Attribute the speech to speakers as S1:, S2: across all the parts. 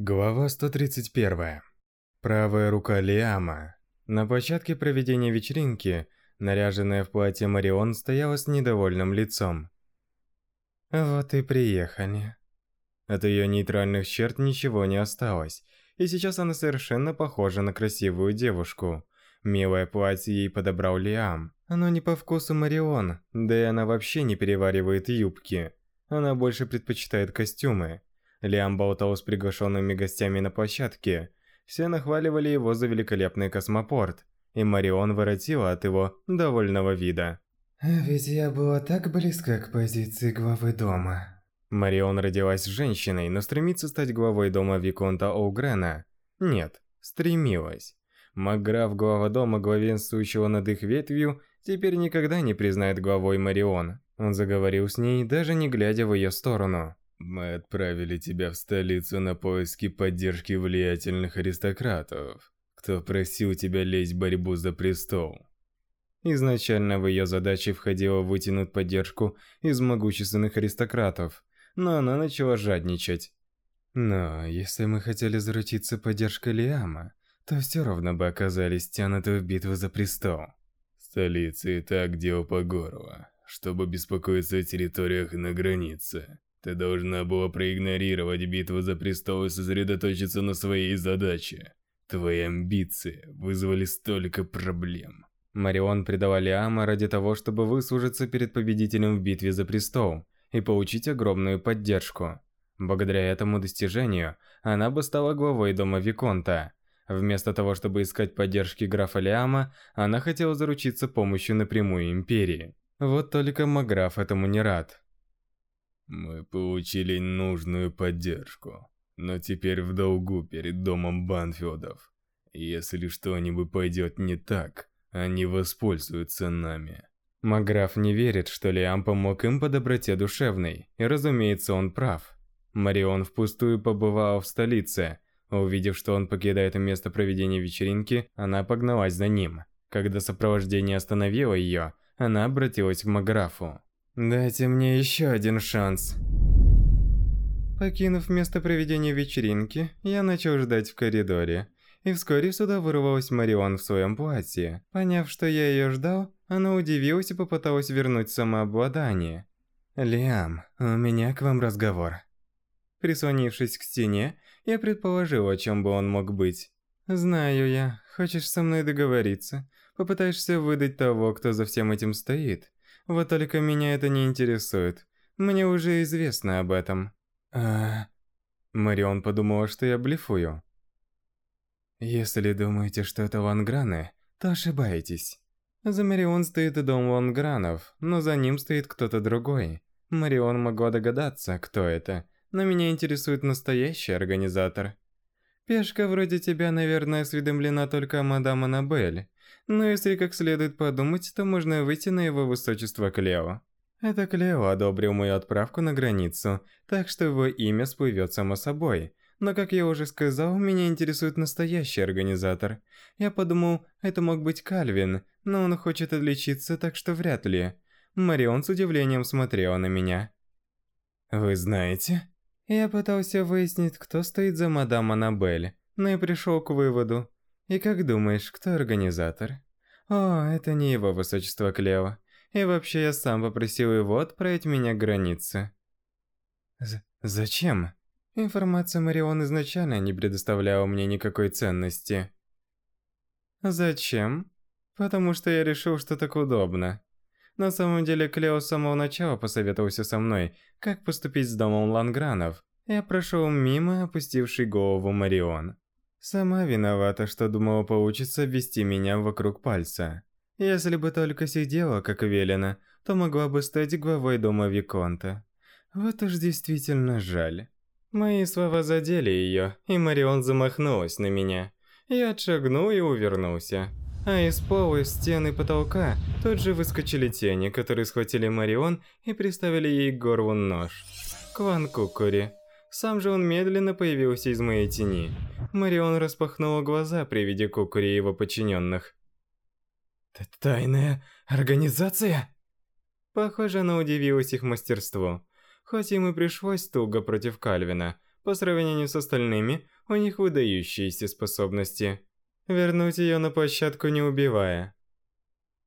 S1: Глава 131. Правая рука Лиама. На площадке проведения вечеринки, наряженная в платье Марион, стояла с недовольным лицом. Вот и приехали. От ее нейтральных черт ничего не осталось, и сейчас она совершенно похожа на красивую девушку. Милое платье ей подобрал Лиам. Оно не по вкусу Марион, да и она вообще не переваривает юбки. Она больше предпочитает костюмы. Лиам болтал с приглашенными гостями на площадке. Все нахваливали его за великолепный космопорт, и Марион воротила от его довольного вида.
S2: «А «Ведь я была так близка к позиции главы дома».
S1: Марион родилась женщиной, но стремится стать главой дома Виконта Оугрена. Нет, стремилась. Макграф, глава дома, главенствующего над их ветвью, теперь никогда не признает главой Марион. Он заговорил с ней, даже не глядя в ее сторону. Мы отправили тебя в столицу на поиски поддержки влиятельных аристократов, кто просил тебя лезть в борьбу за престол. Изначально в ее задачи входило вытянуть поддержку из могущественных аристократов, но она начала жадничать. Но если мы хотели заручиться поддержкой Лиама, то все равно бы оказались тянуты в битву за престол. Столица и так дело по горло, чтобы беспокоиться о территориях на границе. Ты должна была проигнорировать битву за престол и сосредоточиться на своей задаче. Твои амбиции вызвали столько проблем. Марион предала Лиама ради того, чтобы выслужиться перед победителем в битве за престол и получить огромную поддержку. Благодаря этому достижению, она бы стала главой дома Виконта. Вместо того, чтобы искать поддержки графа Лиама, она хотела заручиться помощью напрямую Империи. Вот только Маграф этому не рад. Мы получили нужную поддержку, но теперь в долгу перед домом Банфилдов. Если что-нибудь пойдет не так, они воспользуются нами. Маграф не верит, что Лиам помог им по доброте душевной, и разумеется, он прав. Марион впустую побывала в столице. Увидев, что он покидает место проведения вечеринки, она погналась за ним. Когда сопровождение остановило ее, она обратилась к Маграфу. Дайте мне еще один шанс. Покинув место проведения вечеринки, я начал ждать в коридоре. И вскоре сюда вырвалась Марион в своем платье. Поняв, что я ее ждал, она удивилась и попыталась вернуть самообладание. «Лиам, у меня к вам разговор». Прислонившись к стене, я предположил, о чем бы он мог быть. «Знаю я. Хочешь со мной договориться? Попытаешься выдать того, кто за всем этим стоит?» Вот только меня это не интересует. Мне уже известно об этом. А... Марион подумала, что я блефую. Если думаете, что это Ланграны, то ошибаетесь. За Марион стоит дом Лангранов, но за ним стоит кто-то другой. Марион могла догадаться, кто это, но меня интересует настоящий организатор. Пешка вроде тебя, наверное, осведомлена только о мадам Аннабель. Но если как следует подумать, то можно выйти на его высочество Клео. Это Клео одобрил мою отправку на границу, так что его имя всплывет само собой. Но, как я уже сказал, меня интересует настоящий организатор. Я подумал, это мог быть Кальвин, но он хочет отличиться, так что вряд ли. Марион с удивлением смотрела на меня. «Вы знаете?» Я пытался выяснить, кто стоит за мадам Аннабель, но и пришел к выводу, и как думаешь, кто организатор? О, это не его высочество Клео. И вообще я сам попросил его отправить меня к границе. З зачем? Информация Марион изначально не предоставляла мне никакой ценности. Зачем? Потому что я решил, что так удобно. На самом деле Клео с самого начала посоветовался со мной, как поступить с домом Лангранов. Я прошел мимо опустивший голову Марион. Сама виновата, что думала получится ввести меня вокруг пальца. Если бы только сидела, как велено, то могла бы стать главой дома Виконта. Вот уж действительно жаль. Мои слова задели ее, и Марион замахнулась на меня. Я отшагнул и увернулся. А из пола, стен и потолка тут же выскочили тени, которые схватили Марион и приставили ей к горлу нож. Кван Кукури. Сам же он медленно появился из моей тени. Марион распахнула глаза при виде Кукури и его подчиненных. «Тайная организация?» Похоже, она удивилась их мастерству. Хоть им и пришлось туго против Кальвина, По сравнению с остальными, у них выдающиеся способности. Вернуть ее на площадку не убивая.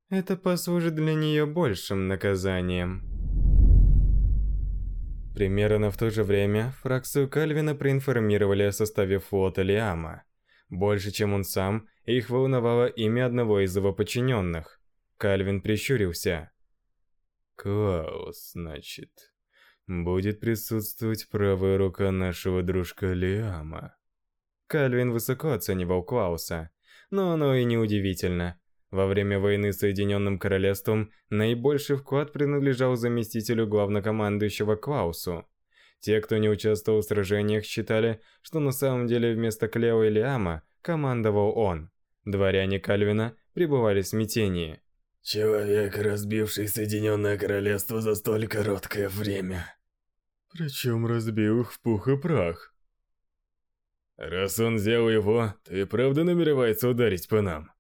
S1: Это послужит для нее большим наказанием. Примерно в то же время фракцию Кальвина проинформировали о составе флота Лиама. Больше, чем он сам, их волновало имя одного из его подчиненных. Кальвин прищурился. «Клаус, значит...» будет присутствовать правая рука нашего дружка Лиама. Кальвин высоко оценивал Клауса, но оно и не удивительно. Во время войны с Соединенным Королевством наибольший вклад принадлежал заместителю главнокомандующего Клаусу. Те, кто не участвовал в сражениях, считали, что на самом деле вместо Клео и Лиама командовал он. Дворяне Кальвина пребывали в смятении.
S3: Человек, разбивший Соединенное Королевство за столь короткое время.
S1: Причем разбил их в пух и прах.
S3: Раз он взял его, то и правда намеревается ударить по нам.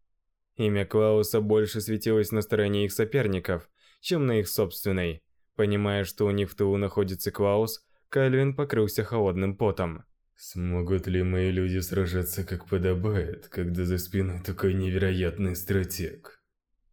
S1: Имя Клауса больше светилось на стороне их соперников, чем на их собственной. Понимая, что у них в тылу находится Клаус, Кальвин покрылся холодным потом.
S3: Смогут ли мои люди сражаться как подобает, когда за спиной такой невероятный стратег?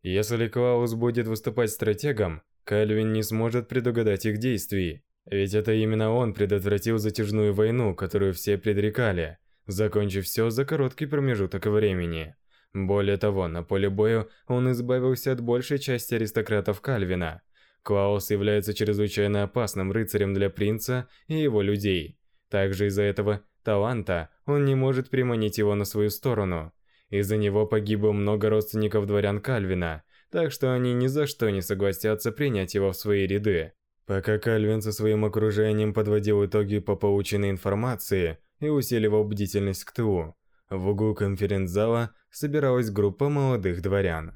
S1: Если Клаус будет выступать стратегом, Кальвин не сможет предугадать их действий. Ведь это именно он предотвратил затяжную войну, которую все предрекали, закончив все за короткий промежуток времени. Более того, на поле боя он избавился от большей части аристократов Кальвина. Клаус является чрезвычайно опасным рыцарем для принца и его людей. Также из-за этого таланта он не может приманить его на свою сторону. Из-за него погибло много родственников дворян Кальвина, так что они ни за что не согласятся принять его в свои ряды. Пока Кальвин со своим окружением подводил итоги по полученной информации и усиливал бдительность к ТУ, в углу конференц-зала собиралась группа молодых дворян.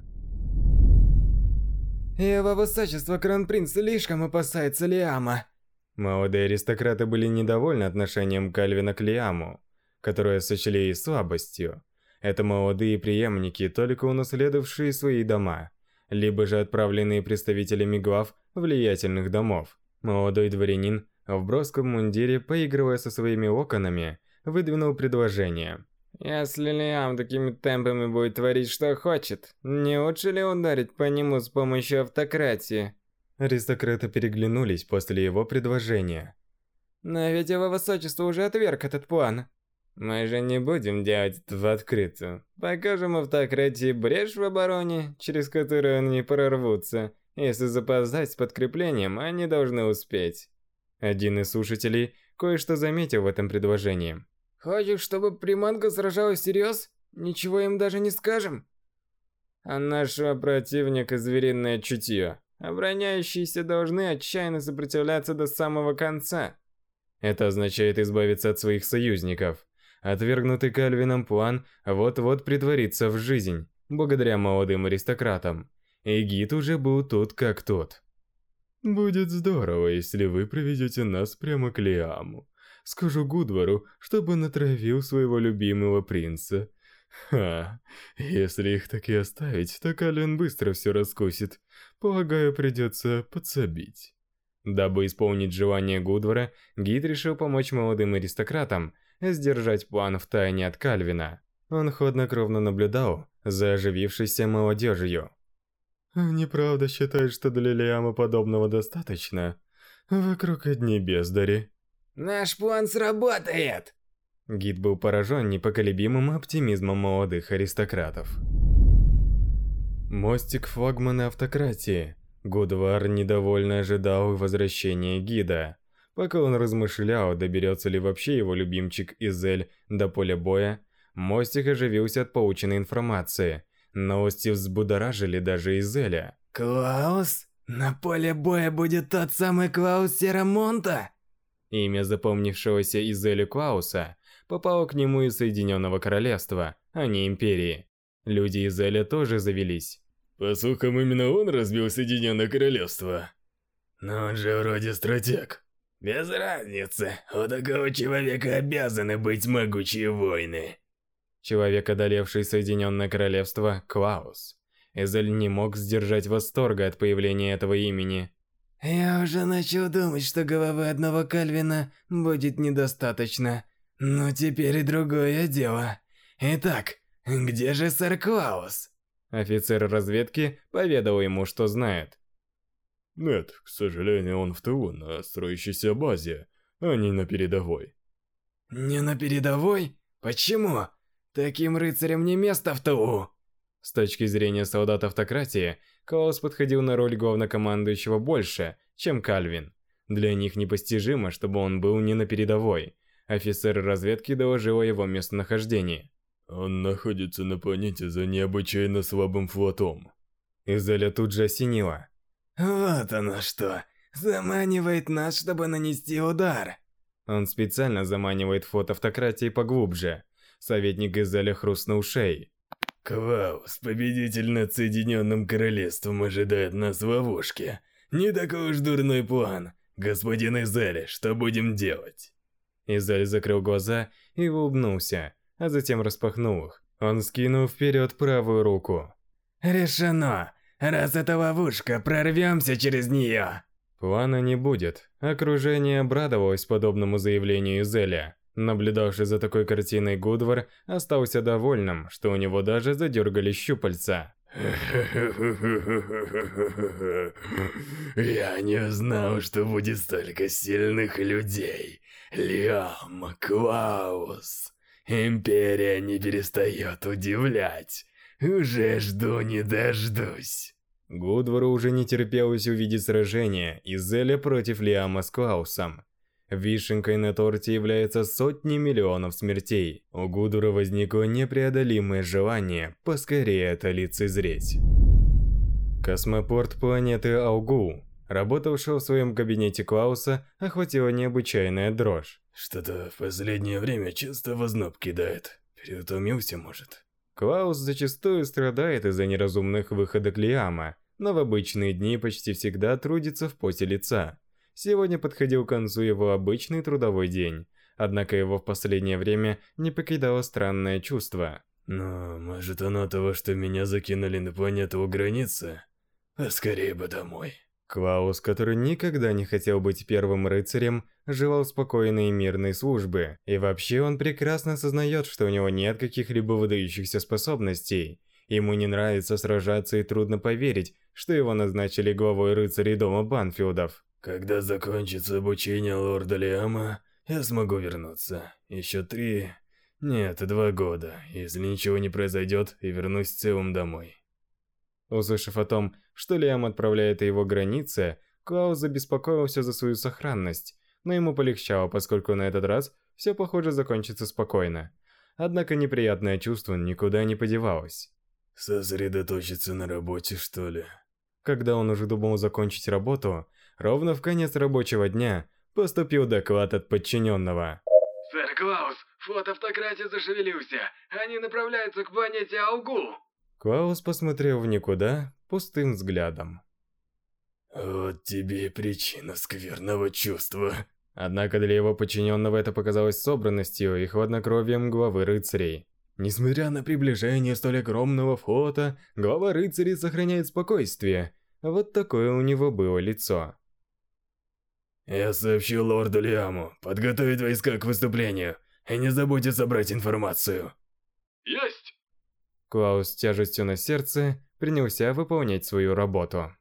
S4: Его высочество кронпринц слишком опасается Лиама.
S1: Молодые аристократы были недовольны отношением Кальвина к Лиаму, которое сочли и слабостью. Это молодые преемники, только унаследовавшие свои дома, либо же отправленные представителями глав влиятельных домов. Молодой дворянин в броском мундире, поигрывая со своими оконами, выдвинул предложение.
S4: «Если Лиам такими темпами будет творить, что хочет, не лучше ли ударить по нему с помощью автократии?»
S1: Аристократы переглянулись после его предложения.
S4: «Но ведь его высочество уже отверг этот план».
S1: «Мы же не будем делать это в открытую. Покажем автократии брешь в обороне, через которую они прорвутся, если запоздать с подкреплением, они должны успеть. Один из слушателей кое-что заметил в этом предложении.
S4: «Хочешь, чтобы приманка сражалась всерьез? Ничего им даже не скажем?»
S1: «А нашего противника звериное чутье. Обороняющиеся должны отчаянно сопротивляться до самого конца. Это означает избавиться от своих союзников. Отвергнутый Кальвином план вот-вот притворится в жизнь, благодаря молодым аристократам. Эгид уже был тут как тот. «Будет здорово, если вы проведете нас прямо к Лиаму. Скажу Гудвару, чтобы натравил своего любимого принца. Ха, если их так и оставить, то Кален быстро все раскусит. Полагаю, придется подсобить». Дабы исполнить желание Гудвара, Гид решил помочь молодым аристократам сдержать план в тайне от Кальвина. Он хладнокровно наблюдал за оживившейся молодежью. Они правда считают, что для Лиама подобного достаточно? Вокруг одни бездари.
S4: Наш план сработает!
S1: Гид был поражен непоколебимым оптимизмом молодых аристократов. Мостик флагмана автократии. Гудвар недовольно ожидал возвращения гида. Пока он размышлял, доберется ли вообще его любимчик Изель до поля боя, мостик оживился от полученной информации – Новости взбудоражили даже Изеля.
S4: «Клаус? На поле боя будет тот самый Клаус Серамонта?»
S1: Имя запомнившегося Изелю Клауса попало к нему из Соединенного Королевства, а не Империи. Люди Изеля тоже завелись.
S3: По слухам, именно он разбил Соединенное Королевство. Но он же вроде стратег. Без разницы, у такого человека обязаны быть могучие войны.
S1: Человек, одолевший Соединенное Королевство, Клаус. Эзель не мог сдержать восторга от появления этого имени.
S4: Я уже начал думать, что головы одного Кальвина будет недостаточно. Но теперь и другое дело. Итак, где же сэр Клаус? Офицер разведки поведал ему, что знает.
S3: Нет, к сожалению, он в тылу, на строящейся базе, а не на передовой.
S4: Не на передовой? Почему? Таким рыцарям не место в тылу. С точки зрения солдат автократии, Клаус подходил на роль главнокомандующего больше, чем Кальвин. Для них непостижимо, чтобы он был не на передовой. Офицер разведки доложил о его местонахождении.
S3: Он находится на планете за необычайно слабым флотом.
S1: Изеля тут же осенила.
S4: Вот оно что. Заманивает нас, чтобы нанести удар.
S1: Он специально заманивает флот автократии поглубже. Советник Изеля хрустнул шеей.
S3: Клаус, победитель над Соединенным Королевством, ожидает нас в ловушке. Не такой уж дурной план. Господин Изель, что будем делать?
S1: Изель закрыл глаза и улыбнулся, а затем распахнул их. Он скинул вперед правую руку.
S4: «Решено! Раз это ловушка, прорвемся через нее!»
S1: Плана не будет. Окружение обрадовалось подобному заявлению Изеля. Наблюдавший за такой картиной Гудвар остался довольным, что у него даже задергались щупальца.
S3: Я не знал, что будет столько сильных людей. Лиам, Клаус. Империя не перестает удивлять. Уже жду не дождусь.
S1: Гудвару уже не терпелось увидеть сражение Изеля против Лиама с Клаусом. Вишенкой на торте является сотни миллионов смертей. У Гудура возникло непреодолимое желание поскорее это лицезреть. Космопорт планеты Аугу. Работавшего в своем кабинете Клауса охватила необычайная дрожь.
S3: Что-то в последнее время часто в озноб кидает. Переутомился, может.
S1: Клаус зачастую страдает из-за неразумных выходок Лиама, но в обычные дни почти всегда трудится в поте лица. Сегодня подходил к концу его обычный трудовой день, однако его в последнее время не покидало странное чувство.
S3: Но, может оно того, что меня закинули на планету у границы? А скорее бы домой.
S1: Клаус, который никогда не хотел быть первым рыцарем, желал спокойной и мирной службы, и вообще он прекрасно осознает, что у него нет каких-либо выдающихся способностей. Ему не нравится сражаться и трудно поверить, что его назначили главой рыцарей дома Банфилдов.
S3: Когда закончится обучение лорда Лиама, я смогу вернуться. Еще три... Нет, два года, если ничего не произойдет, и вернусь целым домой.
S1: Услышав о том, что Лиам отправляет его границы, Клаус забеспокоился за свою сохранность, но ему полегчало, поскольку на этот раз все, похоже, закончится спокойно. Однако неприятное чувство никуда не подевалось.
S3: Сосредоточиться на работе, что ли?
S1: Когда он уже думал закончить работу, ровно в конец рабочего дня поступил доклад от подчиненного.
S4: «Сэр Клаус, флот автократии зашевелился. Они направляются к планете Аугу!»
S1: Клаус посмотрел в никуда пустым взглядом.
S3: «Вот тебе и причина скверного чувства».
S1: Однако для его подчиненного это показалось собранностью и хладнокровием главы рыцарей. Несмотря на приближение столь огромного флота, глава рыцарей сохраняет спокойствие. Вот такое у него было лицо.
S3: Я сообщил лорду Лиаму подготовить войска к выступлению. И не забудьте собрать информацию.
S4: Есть!
S1: Клаус с тяжестью на сердце принялся выполнять свою работу.